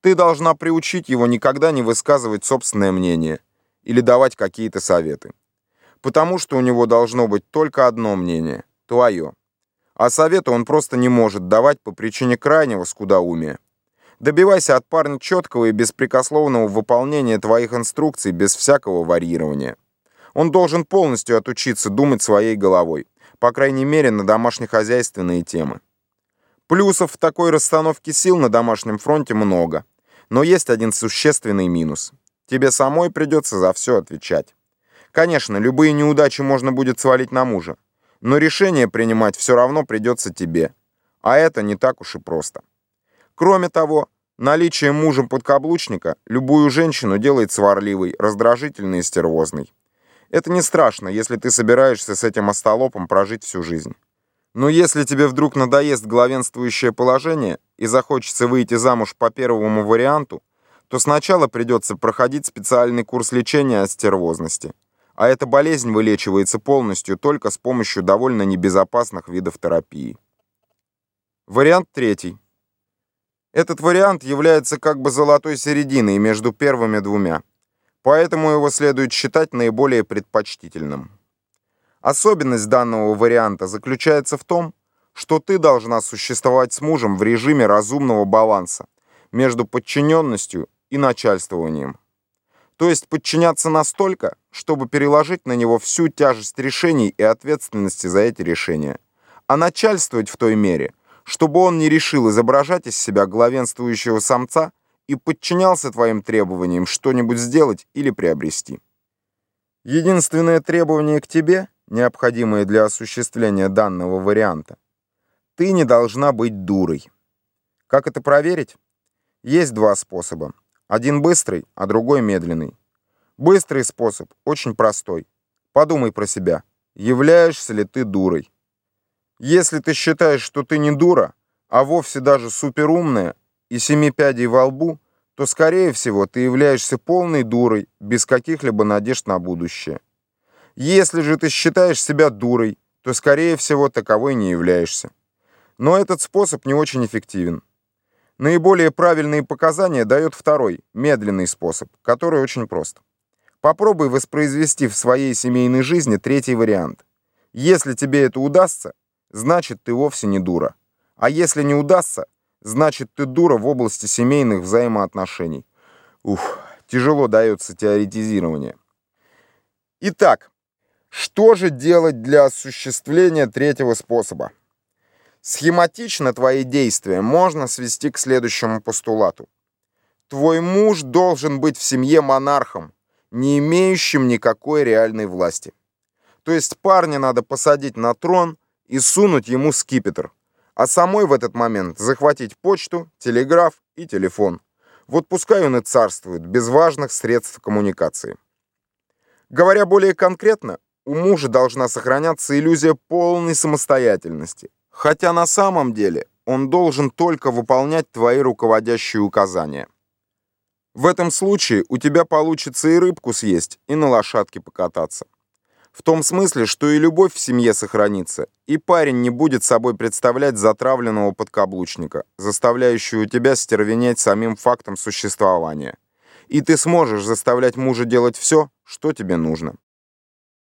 Ты должна приучить его никогда не высказывать собственное мнение или давать какие-то советы. Потому что у него должно быть только одно мнение – твое. А советы он просто не может давать по причине крайнего скудоумия. Добивайся от парня четкого и беспрекословного выполнения твоих инструкций без всякого варьирования. Он должен полностью отучиться думать своей головой, по крайней мере на домашнехозяйственные темы. Плюсов в такой расстановке сил на домашнем фронте много, но есть один существенный минус. Тебе самой придется за все отвечать. Конечно, любые неудачи можно будет свалить на мужа, но решение принимать все равно придется тебе, а это не так уж и просто. Кроме того, наличие мужем подкаблучника любую женщину делает сварливой, раздражительной и стервозной. Это не страшно, если ты собираешься с этим остолопом прожить всю жизнь. Но если тебе вдруг надоест главенствующее положение и захочется выйти замуж по первому варианту, то сначала придется проходить специальный курс лечения от. А эта болезнь вылечивается полностью только с помощью довольно небезопасных видов терапии. Вариант третий. Этот вариант является как бы золотой серединой между первыми двумя, поэтому его следует считать наиболее предпочтительным. Особенность данного варианта заключается в том, что ты должна существовать с мужем в режиме разумного баланса между подчиненностью и начальствованием. То есть подчиняться настолько, чтобы переложить на него всю тяжесть решений и ответственности за эти решения, а начальствовать в той мере, чтобы он не решил изображать из себя главенствующего самца и подчинялся твоим требованиям что-нибудь сделать или приобрести. Единственное требование к тебе — необходимые для осуществления данного варианта, ты не должна быть дурой. Как это проверить? Есть два способа. Один быстрый, а другой медленный. Быстрый способ очень простой. Подумай про себя. Являешься ли ты дурой? Если ты считаешь, что ты не дура, а вовсе даже суперумная и семи пядей во лбу, то, скорее всего, ты являешься полной дурой, без каких-либо надежд на будущее. Если же ты считаешь себя дурой, то, скорее всего, таковой не являешься. Но этот способ не очень эффективен. Наиболее правильные показания дает второй, медленный способ, который очень прост. Попробуй воспроизвести в своей семейной жизни третий вариант. Если тебе это удастся, значит ты вовсе не дура. А если не удастся, значит ты дура в области семейных взаимоотношений. Ух, тяжело дается теоретизирование. Итак, что же делать для осуществления третьего способа? Схематично твои действия можно свести к следующему постулату. Твой муж должен быть в семье монархом, не имеющим никакой реальной власти. То есть парня надо посадить на трон и сунуть ему скипетр, а самой в этот момент захватить почту, телеграф и телефон. Вот пускай он и царствует, без важных средств коммуникации. Говоря более конкретно, у мужа должна сохраняться иллюзия полной самостоятельности, хотя на самом деле он должен только выполнять твои руководящие указания. В этом случае у тебя получится и рыбку съесть, и на лошадке покататься. В том смысле, что и любовь в семье сохранится, и парень не будет собой представлять затравленного подкаблучника, заставляющего тебя стервенеть самим фактом существования. И ты сможешь заставлять мужа делать все, что тебе нужно.